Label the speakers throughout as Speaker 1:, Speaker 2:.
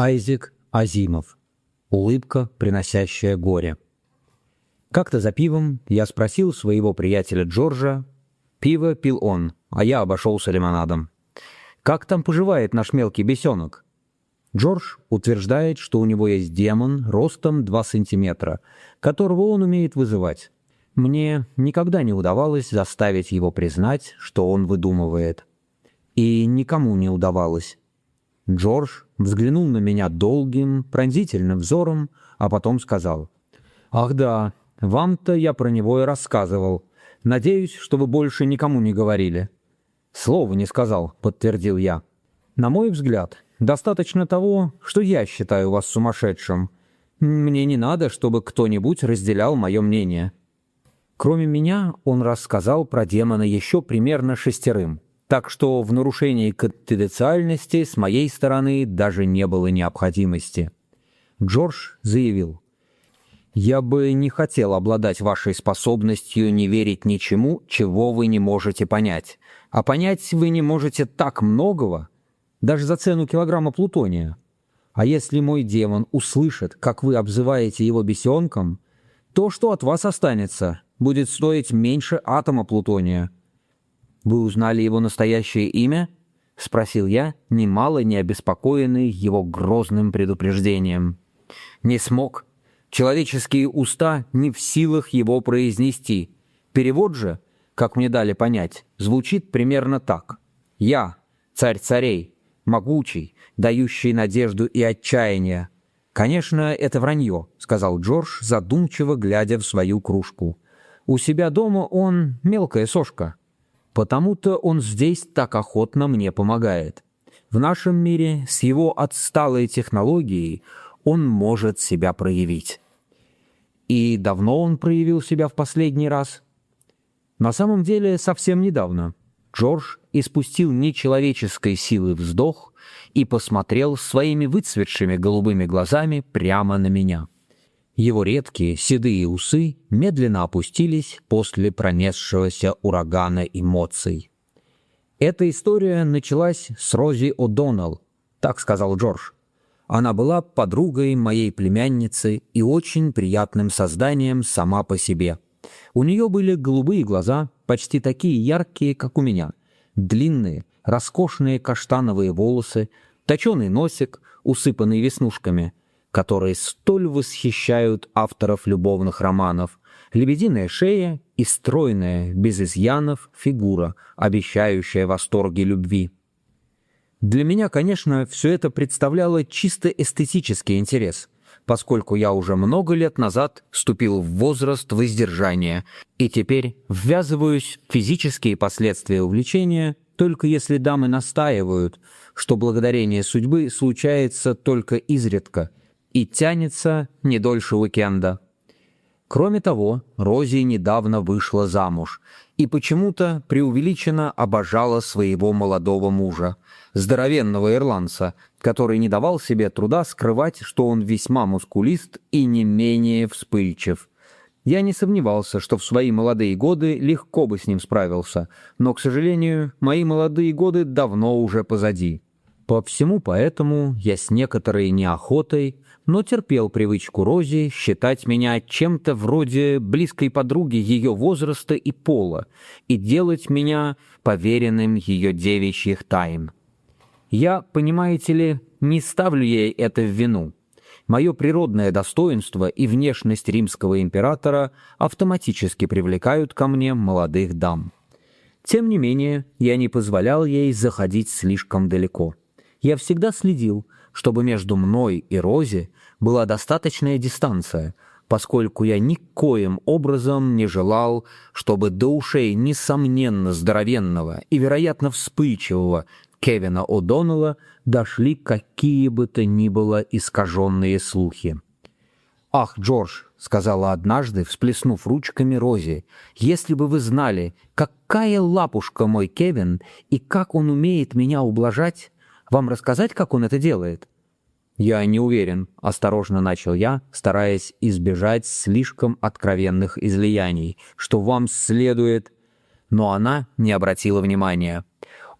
Speaker 1: Айзек Азимов. Улыбка, приносящая горе. Как-то за пивом я спросил своего приятеля Джорджа. Пиво пил он, а я обошелся лимонадом. «Как там поживает наш мелкий бесенок?» Джордж утверждает, что у него есть демон ростом 2 сантиметра, которого он умеет вызывать. Мне никогда не удавалось заставить его признать, что он выдумывает. И никому не удавалось. Джордж взглянул на меня долгим, пронзительным взором, а потом сказал, «Ах да, вам-то я про него и рассказывал. Надеюсь, что вы больше никому не говорили». «Слова не сказал», — подтвердил я. «На мой взгляд, достаточно того, что я считаю вас сумасшедшим. Мне не надо, чтобы кто-нибудь разделял мое мнение». Кроме меня, он рассказал про демона еще примерно шестерым. Так что в нарушении конфиденциальности с моей стороны даже не было необходимости. Джордж заявил, «Я бы не хотел обладать вашей способностью не верить ничему, чего вы не можете понять. А понять вы не можете так многого, даже за цену килограмма плутония. А если мой демон услышит, как вы обзываете его бесенком, то что от вас останется, будет стоить меньше атома плутония». «Вы узнали его настоящее имя?» — спросил я, немало не обеспокоенный его грозным предупреждением. «Не смог. Человеческие уста не в силах его произнести. Перевод же, как мне дали понять, звучит примерно так. «Я, царь царей, могучий, дающий надежду и отчаяние». «Конечно, это вранье», — сказал Джордж, задумчиво глядя в свою кружку. «У себя дома он мелкая сошка». Потому-то он здесь так охотно мне помогает. В нашем мире с его отсталой технологией он может себя проявить. И давно он проявил себя в последний раз? На самом деле, совсем недавно. Джордж испустил нечеловеческой силы вздох и посмотрел своими выцветшими голубыми глазами прямо на меня. Его редкие седые усы медленно опустились после пронесшегося урагана эмоций. «Эта история началась с Рози О'Доннелл», — так сказал Джордж. Она была подругой моей племянницы и очень приятным созданием сама по себе. У нее были голубые глаза, почти такие яркие, как у меня, длинные, роскошные каштановые волосы, точеный носик, усыпанный веснушками — которые столь восхищают авторов любовных романов, лебединая шея и стройная, без изъянов, фигура, обещающая восторги любви. Для меня, конечно, все это представляло чисто эстетический интерес, поскольку я уже много лет назад вступил в возраст воздержания и теперь ввязываюсь в физические последствия увлечения, только если дамы настаивают, что благодарение судьбы случается только изредка – и тянется не дольше уикенда. Кроме того, Рози недавно вышла замуж и почему-то преувеличенно обожала своего молодого мужа, здоровенного ирландца, который не давал себе труда скрывать, что он весьма мускулист и не менее вспыльчив. Я не сомневался, что в свои молодые годы легко бы с ним справился, но, к сожалению, мои молодые годы давно уже позади. По всему поэтому я с некоторой неохотой но терпел привычку Рози считать меня чем-то вроде близкой подруги ее возраста и пола и делать меня поверенным ее девичьих тайн. Я, понимаете ли, не ставлю ей это в вину. Мое природное достоинство и внешность римского императора автоматически привлекают ко мне молодых дам. Тем не менее, я не позволял ей заходить слишком далеко. Я всегда следил, чтобы между мной и Рози была достаточная дистанция, поскольку я никоим образом не желал, чтобы до ушей несомненно здоровенного и, вероятно, вспыльчивого Кевина О'Доннелла дошли какие бы то ни было искаженные слухи. «Ах, Джордж», — сказала однажды, всплеснув ручками Рози, «если бы вы знали, какая лапушка мой Кевин и как он умеет меня ублажать, вам рассказать, как он это делает?» «Я не уверен», — осторожно начал я, стараясь избежать слишком откровенных излияний, что вам следует... Но она не обратила внимания.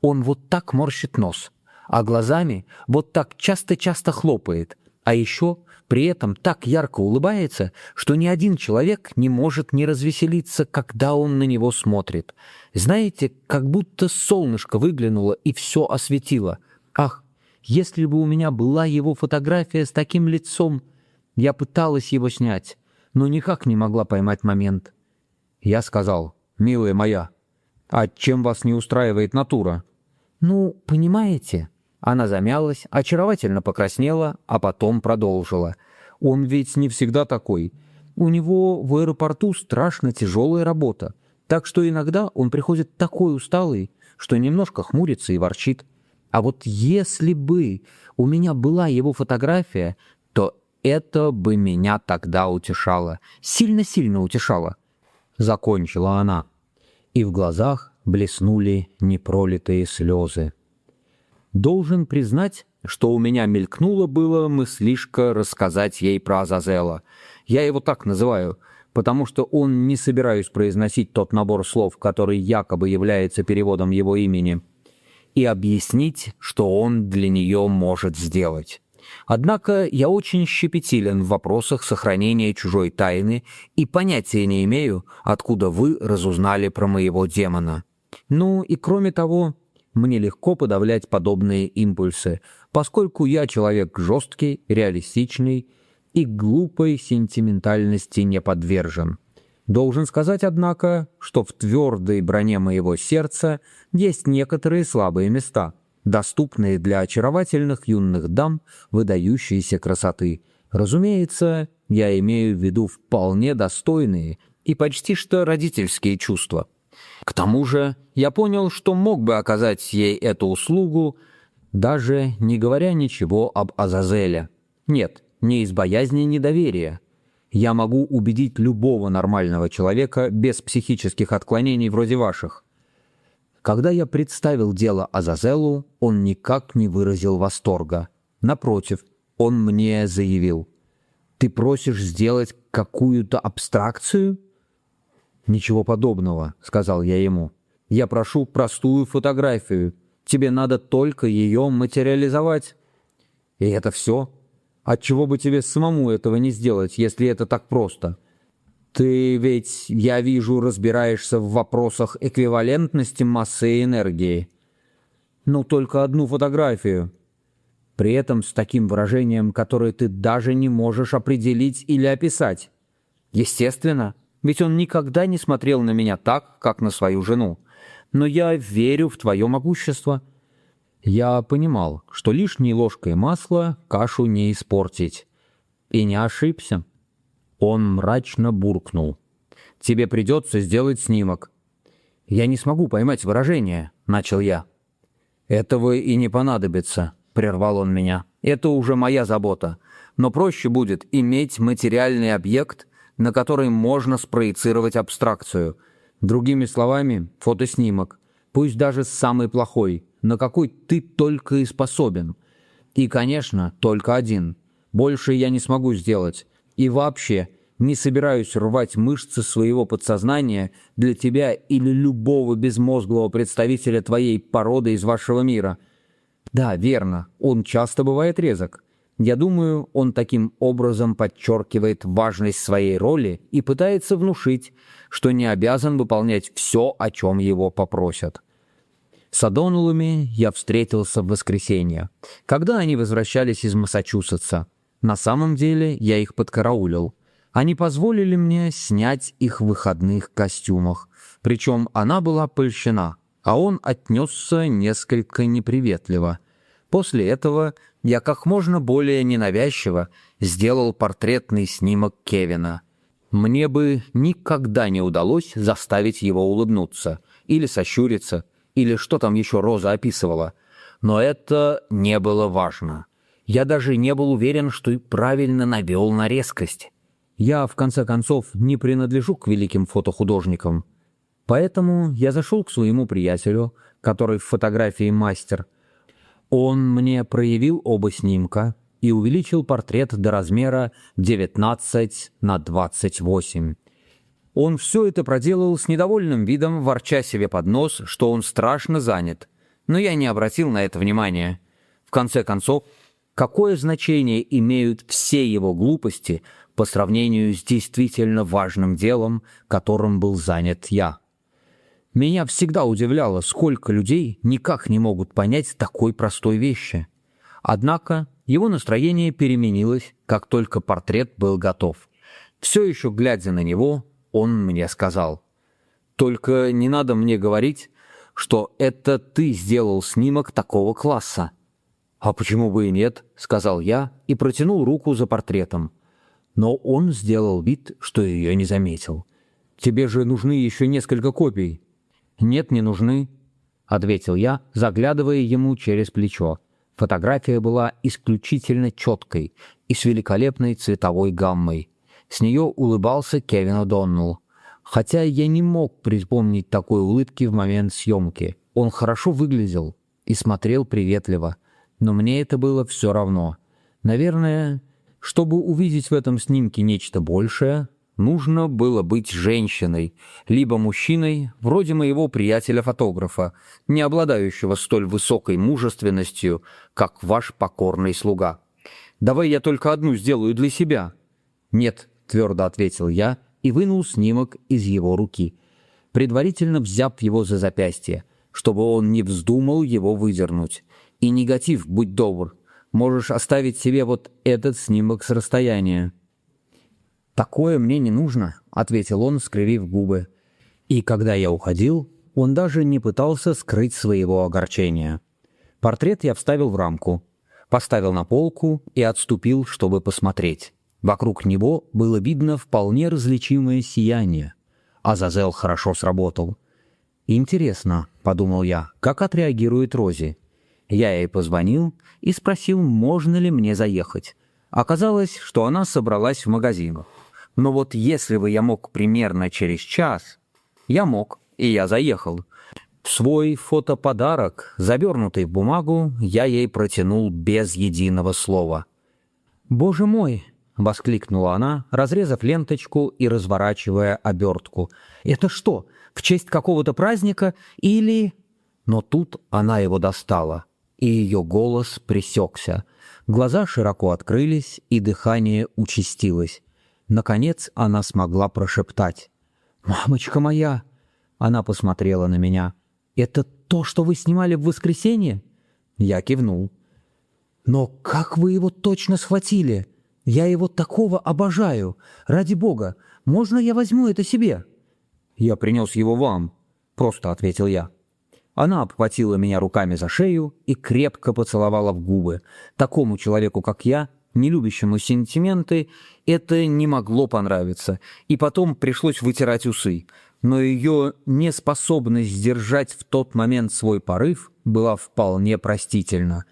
Speaker 1: «Он вот так морщит нос, а глазами вот так часто-часто хлопает, а еще при этом так ярко улыбается, что ни один человек не может не развеселиться, когда он на него смотрит. Знаете, как будто солнышко выглянуло и все осветило. Ах, если бы у меня была его фотография с таким лицом! Я пыталась его снять, но никак не могла поймать момент. Я сказал, «Милая моя, а чем вас не устраивает натура?» «Ну, понимаете...» Она замялась, очаровательно покраснела, а потом продолжила. «Он ведь не всегда такой. У него в аэропорту страшно тяжелая работа, так что иногда он приходит такой усталый, что немножко хмурится и ворчит. А вот если бы у меня была его фотография, то это бы меня тогда утешало, сильно-сильно утешало». Закончила она, и в глазах блеснули непролитые слезы. Должен признать, что у меня мелькнуло было мыслишко рассказать ей про Азазела. Я его так называю, потому что он не собираюсь произносить тот набор слов, который якобы является переводом его имени, и объяснить, что он для нее может сделать. Однако я очень щепетилен в вопросах сохранения чужой тайны и понятия не имею, откуда вы разузнали про моего демона. Ну и кроме того, мне легко подавлять подобные импульсы, поскольку я человек жесткий, реалистичный и глупой сентиментальности не подвержен. Должен сказать, однако, что в твердой броне моего сердца есть некоторые слабые места, доступные для очаровательных юных дам выдающейся красоты. Разумеется, я имею в виду вполне достойные и почти что родительские чувства – к тому же я понял, что мог бы оказать ей эту услугу, даже не говоря ничего об Азазеле. Нет, не из боязни недоверия. Я могу убедить любого нормального человека без психических отклонений вроде ваших. Когда я представил дело Азазелу, он никак не выразил восторга. Напротив, он мне заявил, «Ты просишь сделать какую-то абстракцию?» «Ничего подобного», — сказал я ему. «Я прошу простую фотографию. Тебе надо только ее материализовать». «И это все? Отчего бы тебе самому этого не сделать, если это так просто?» «Ты ведь, я вижу, разбираешься в вопросах эквивалентности массы и энергии». «Ну, только одну фотографию». При этом с таким выражением, которое ты даже не можешь определить или описать. Естественно, ведь он никогда не смотрел на меня так, как на свою жену. Но я верю в твое могущество». Я понимал, что лишней ложкой масла кашу не испортить. И не ошибся. Он мрачно буркнул. «Тебе придется сделать снимок». «Я не смогу поймать выражение», — начал я. «Этого и не понадобится», — прервал он меня. «Это уже моя забота. Но проще будет иметь материальный объект на который можно спроецировать абстракцию. Другими словами, фотоснимок, пусть даже самый плохой, на какой ты только и способен. И, конечно, только один. Больше я не смогу сделать. И вообще, не собираюсь рвать мышцы своего подсознания для тебя или любого безмозглого представителя твоей породы из вашего мира. Да, верно, он часто бывает резок. Я думаю, он таким образом подчеркивает важность своей роли и пытается внушить, что не обязан выполнять все, о чем его попросят. С Адонулами я встретился в воскресенье, когда они возвращались из Массачусетса. На самом деле я их подкараулил. Они позволили мне снять их в выходных костюмах, причем она была польщена, а он отнесся несколько неприветливо. После этого я как можно более ненавязчиво сделал портретный снимок Кевина. Мне бы никогда не удалось заставить его улыбнуться, или сощуриться, или что там еще Роза описывала. Но это не было важно. Я даже не был уверен, что и правильно навел на резкость. Я, в конце концов, не принадлежу к великим фотохудожникам. Поэтому я зашел к своему приятелю, который в фотографии мастер — он мне проявил оба снимка и увеличил портрет до размера 19 на 28. Он все это проделал с недовольным видом, ворча себе под нос, что он страшно занят. Но я не обратил на это внимания. В конце концов, какое значение имеют все его глупости по сравнению с действительно важным делом, которым был занят я? Меня всегда удивляло, сколько людей никак не могут понять такой простой вещи. Однако его настроение переменилось, как только портрет был готов. Все еще глядя на него, он мне сказал, «Только не надо мне говорить, что это ты сделал снимок такого класса». «А почему бы и нет?» — сказал я и протянул руку за портретом. Но он сделал вид, что ее не заметил. «Тебе же нужны еще несколько копий». «Нет, не нужны», — ответил я, заглядывая ему через плечо. Фотография была исключительно четкой и с великолепной цветовой гаммой. С нее улыбался Кевин О'Доннелл. Хотя я не мог припомнить такой улыбки в момент съемки. Он хорошо выглядел и смотрел приветливо, но мне это было все равно. Наверное, чтобы увидеть в этом снимке нечто большее, нужно было быть женщиной, либо мужчиной, вроде моего приятеля-фотографа, не обладающего столь высокой мужественностью, как ваш покорный слуга. «Давай я только одну сделаю для себя». «Нет», — твердо ответил я и вынул снимок из его руки, предварительно взяв его за запястье, чтобы он не вздумал его выдернуть. «И негатив, будь добр, можешь оставить себе вот этот снимок с расстояния». «Такое мне не нужно», — ответил он, скривив губы. И когда я уходил, он даже не пытался скрыть своего огорчения. Портрет я вставил в рамку, поставил на полку и отступил, чтобы посмотреть. Вокруг него было видно вполне различимое сияние. Азазел хорошо сработал. «Интересно», — подумал я, — «как отреагирует Рози?» Я ей позвонил и спросил, можно ли мне заехать. Оказалось, что она собралась в магазин. Но вот если бы я мог примерно через час, я мог, и я заехал. Свой фотоподарок, завернутый в бумагу, я ей протянул без единого слова. «Боже мой!» — воскликнула она, разрезав ленточку и разворачивая обертку. «Это что, в честь какого-то праздника или...» Но тут она его достала, и ее голос пресекся. Глаза широко открылись, и дыхание участилось. Наконец она смогла прошептать. «Мамочка моя!» Она посмотрела на меня. «Это то, что вы снимали в воскресенье?» Я кивнул. «Но как вы его точно схватили? Я его такого обожаю. Ради бога, можно я возьму это себе?» «Я принес его вам», — просто ответил я. Она обхватила меня руками за шею и крепко поцеловала в губы. Такому человеку, как я, не любящему сентименты, это не могло понравиться, и потом пришлось вытирать усы. Но ее неспособность сдержать в тот момент свой порыв была вполне простительна.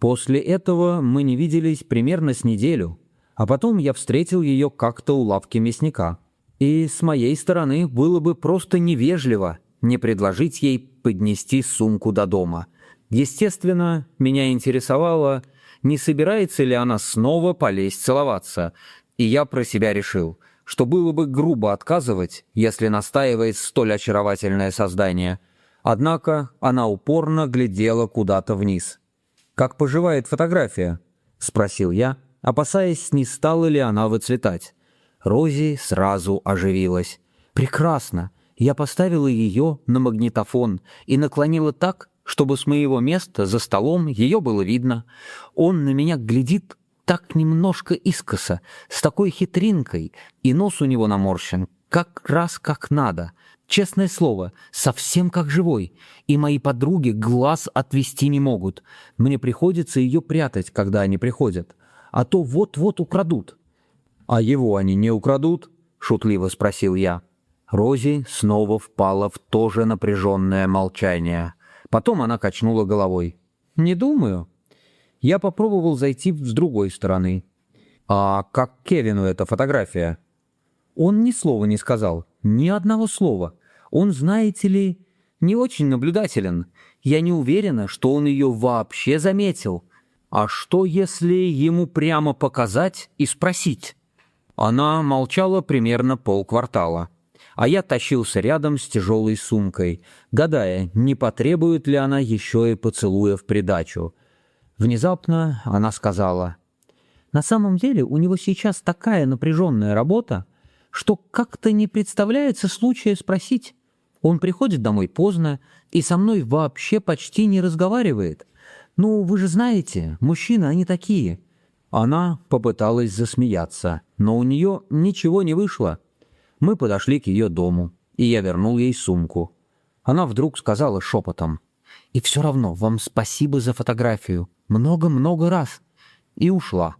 Speaker 1: После этого мы не виделись примерно с неделю, а потом я встретил ее как-то у лавки мясника. И с моей стороны было бы просто невежливо не предложить ей поднести сумку до дома. Естественно, меня интересовало, не собирается ли она снова полезть целоваться, и я про себя решил, что было бы грубо отказывать, если настаивает столь очаровательное создание. Однако она упорно глядела куда-то вниз. «Как поживает фотография?» — спросил я, опасаясь, не стала ли она выцветать. Рози сразу оживилась. «Прекрасно! Я поставила ее на магнитофон и наклонила так, чтобы с моего места за столом ее было видно. Он на меня глядит так немножко искоса, с такой хитринкой, и нос у него наморщен, как раз как надо. Честное слово, совсем как живой, и мои подруги глаз отвести не могут. Мне приходится ее прятать, когда они приходят, а то вот-вот украдут». «А его они не украдут?» — шутливо спросил я. Рози снова впала в то же напряженное молчание — Потом она качнула головой. «Не думаю. Я попробовал зайти с другой стороны». «А как Кевину эта фотография?» Он ни слова не сказал, ни одного слова. Он, знаете ли, не очень наблюдателен. Я не уверена, что он ее вообще заметил. А что, если ему прямо показать и спросить? Она молчала примерно полквартала а я тащился рядом с тяжелой сумкой, гадая, не потребует ли она еще и поцелуя в придачу. Внезапно она сказала, «На самом деле у него сейчас такая напряженная работа, что как-то не представляется случая спросить. Он приходит домой поздно и со мной вообще почти не разговаривает. Ну, вы же знаете, мужчины, они такие». Она попыталась засмеяться, но у нее ничего не вышло. Мы подошли к ее дому, и я вернул ей сумку. Она вдруг сказала шепотом, «И все равно вам спасибо за фотографию. Много-много раз». И ушла.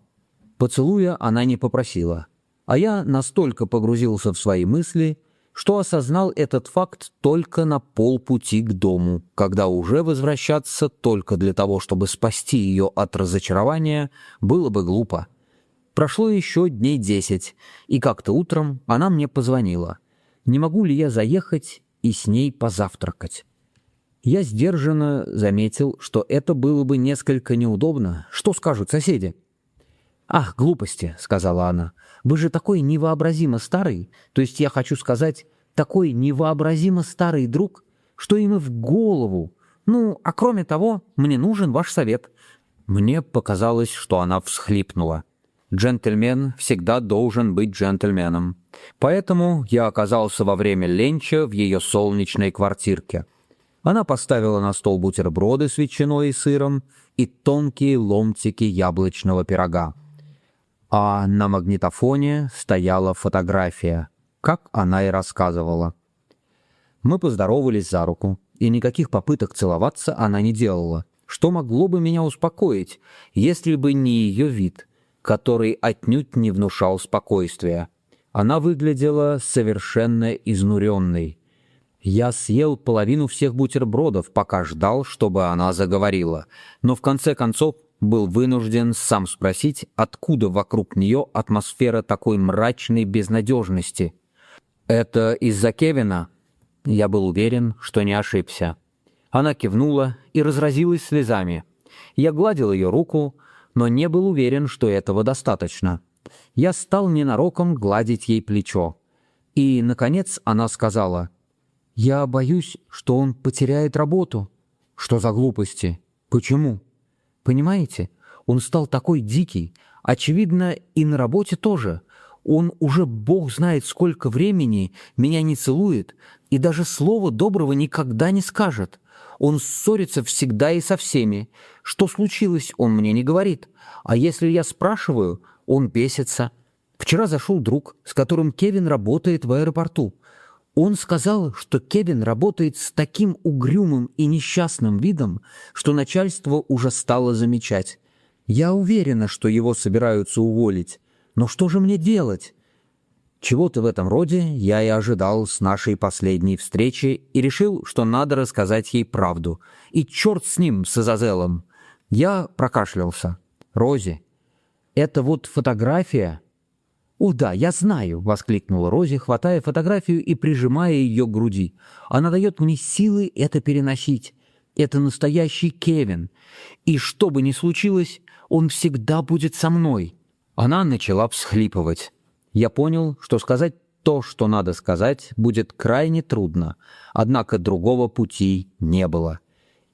Speaker 1: Поцелуя она не попросила. А я настолько погрузился в свои мысли, что осознал этот факт только на полпути к дому, когда уже возвращаться только для того, чтобы спасти ее от разочарования, было бы глупо. Прошло еще дней десять, и как-то утром она мне позвонила. Не могу ли я заехать и с ней позавтракать? Я сдержанно заметил, что это было бы несколько неудобно. Что скажут соседи? «Ах, глупости», — сказала она. «Вы же такой невообразимо старый, то есть я хочу сказать, такой невообразимо старый друг, что им и в голову. Ну, а кроме того, мне нужен ваш совет». Мне показалось, что она всхлипнула. Джентльмен всегда должен быть джентльменом. Поэтому я оказался во время ленча в ее солнечной квартирке. Она поставила на стол бутерброды с ветчиной и сыром и тонкие ломтики яблочного пирога. А на магнитофоне стояла фотография, как она и рассказывала. Мы поздоровались за руку, и никаких попыток целоваться она не делала, что могло бы меня успокоить, если бы не ее вид — который отнюдь не внушал спокойствия. Она выглядела совершенно изнуренной. Я съел половину всех бутербродов, пока ждал, чтобы она заговорила, но в конце концов был вынужден сам спросить, откуда вокруг нее атмосфера такой мрачной безнадежности. «Это из-за Кевина?» Я был уверен, что не ошибся. Она кивнула и разразилась слезами. Я гладил ее руку, но не был уверен, что этого достаточно. Я стал ненароком гладить ей плечо. И, наконец, она сказала, «Я боюсь, что он потеряет работу». «Что за глупости? Почему?» «Понимаете, он стал такой дикий. Очевидно, и на работе тоже. Он уже бог знает сколько времени меня не целует и даже слова доброго никогда не скажет. Он ссорится всегда и со всеми. Что случилось, он мне не говорит. А если я спрашиваю, он бесится. Вчера зашел друг, с которым Кевин работает в аэропорту. Он сказал, что Кевин работает с таким угрюмым и несчастным видом, что начальство уже стало замечать. Я уверена, что его собираются уволить. Но что же мне делать? Чего-то в этом роде я и ожидал с нашей последней встречи и решил, что надо рассказать ей правду. И черт с ним, с Азазелом. Я прокашлялся. «Рози, это вот фотография?» «О, да, я знаю!» — воскликнула Рози, хватая фотографию и прижимая ее к груди. «Она дает мне силы это переносить. Это настоящий Кевин. И что бы ни случилось, он всегда будет со мной». Она начала всхлипывать. Я понял, что сказать то, что надо сказать, будет крайне трудно, однако другого пути не было.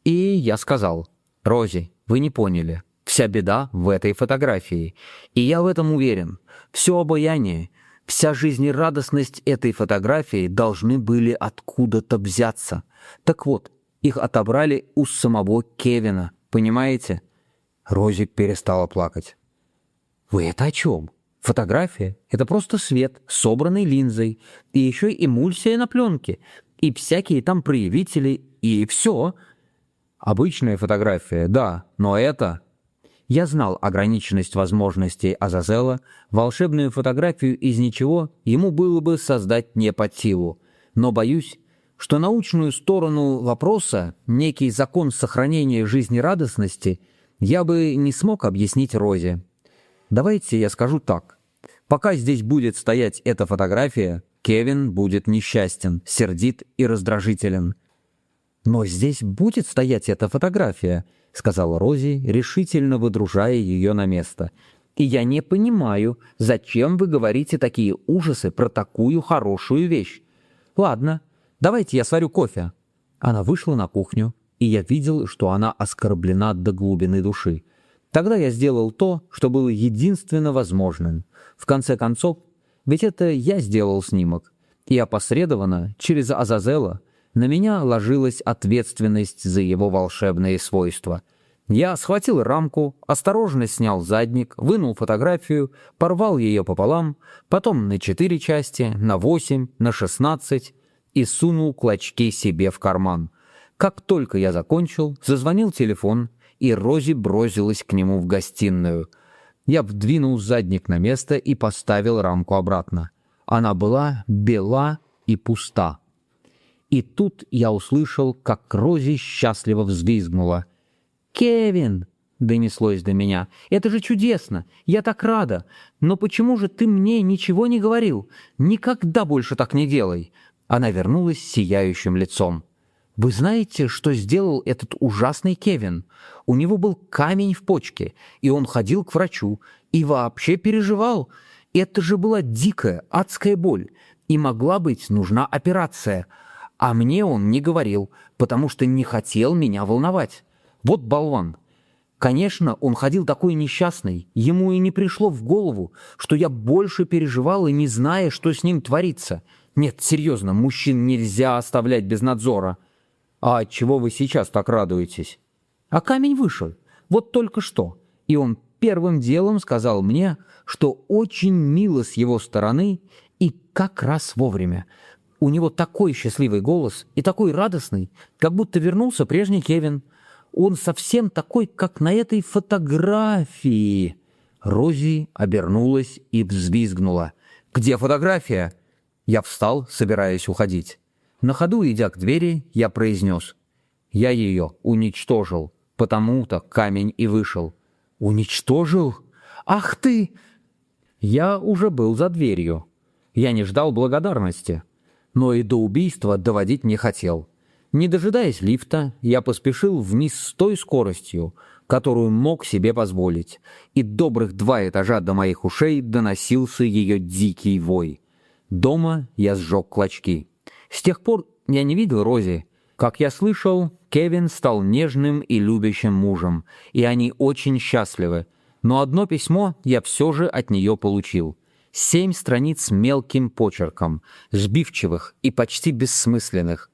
Speaker 1: И я сказал, «Рози, вы не поняли. Вся беда в этой фотографии. И я в этом уверен. Все обаяние, вся жизнерадостность этой фотографии должны были откуда-то взяться. Так вот, их отобрали у самого Кевина, понимаете?» Розик перестала плакать. «Вы это о чем?» Фотография — это просто свет, собранный линзой, и еще эмульсия на пленке, и всякие там проявители, и все. Обычная фотография, да, но это... Я знал ограниченность возможностей Азазела, волшебную фотографию из ничего ему было бы создать не под силу. Но боюсь, что научную сторону вопроса, некий закон сохранения жизнерадостности, я бы не смог объяснить Розе. Давайте я скажу так. Пока здесь будет стоять эта фотография, Кевин будет несчастен, сердит и раздражителен. «Но здесь будет стоять эта фотография», — сказала Рози, решительно выдружая ее на место. «И я не понимаю, зачем вы говорите такие ужасы про такую хорошую вещь. Ладно, давайте я сварю кофе». Она вышла на кухню, и я видел, что она оскорблена до глубины души. Тогда я сделал то, что было единственно возможным. В конце концов, ведь это я сделал снимок, и опосредованно, через Азазела, на меня ложилась ответственность за его волшебные свойства. Я схватил рамку, осторожно снял задник, вынул фотографию, порвал ее пополам, потом на четыре части, на восемь, на шестнадцать и сунул клочки себе в карман. Как только я закончил, зазвонил телефон, и Рози бросилась к нему в гостиную. Я вдвинул задник на место и поставил рамку обратно. Она была бела и пуста. И тут я услышал, как Рози счастливо взвизгнула. «Кевин!» — донеслось до меня. «Это же чудесно! Я так рада! Но почему же ты мне ничего не говорил? Никогда больше так не делай!» Она вернулась с сияющим лицом. «Вы знаете, что сделал этот ужасный Кевин? У него был камень в почке, и он ходил к врачу, и вообще переживал. Это же была дикая, адская боль, и могла быть нужна операция». А мне он не говорил, потому что не хотел меня волновать. Вот болван. Конечно, он ходил такой несчастный, ему и не пришло в голову, что я больше переживал и не зная, что с ним творится. Нет, серьезно, мужчин нельзя оставлять без надзора. А от чего вы сейчас так радуетесь? А камень вышел, вот только что. И он первым делом сказал мне, что очень мило с его стороны и как раз вовремя, у него такой счастливый голос и такой радостный, как будто вернулся прежний Кевин. Он совсем такой, как на этой фотографии. Рози обернулась и взвизгнула. «Где фотография?» Я встал, собираясь уходить. На ходу, идя к двери, я произнес. «Я ее уничтожил, потому-то камень и вышел». «Уничтожил? Ах ты!» Я уже был за дверью. Я не ждал благодарности но и до убийства доводить не хотел. Не дожидаясь лифта, я поспешил вниз с той скоростью, которую мог себе позволить, и добрых два этажа до моих ушей доносился ее дикий вой. Дома я сжег клочки. С тех пор я не видел Рози. Как я слышал, Кевин стал нежным и любящим мужем, и они очень счастливы. Но одно письмо я все же от нее получил — Семь страниц мелким почерком, сбивчивых и почти бессмысленных.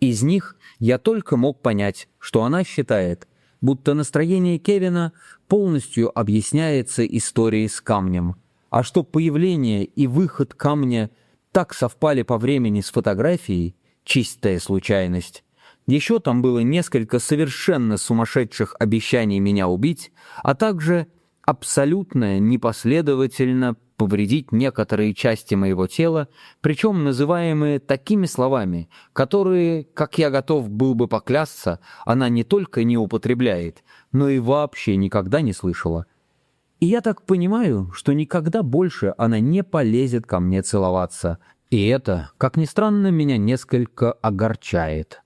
Speaker 1: Из них я только мог понять, что она считает, будто настроение Кевина полностью объясняется историей с камнем, а что появление и выход камня так совпали по времени с фотографией — чистая случайность. Еще там было несколько совершенно сумасшедших обещаний меня убить, а также абсолютно непоследовательно повредить некоторые части моего тела, причем называемые такими словами, которые, как я готов был бы поклясться, она не только не употребляет, но и вообще никогда не слышала. И я так понимаю, что никогда больше она не полезет ко мне целоваться, и это, как ни странно, меня несколько огорчает».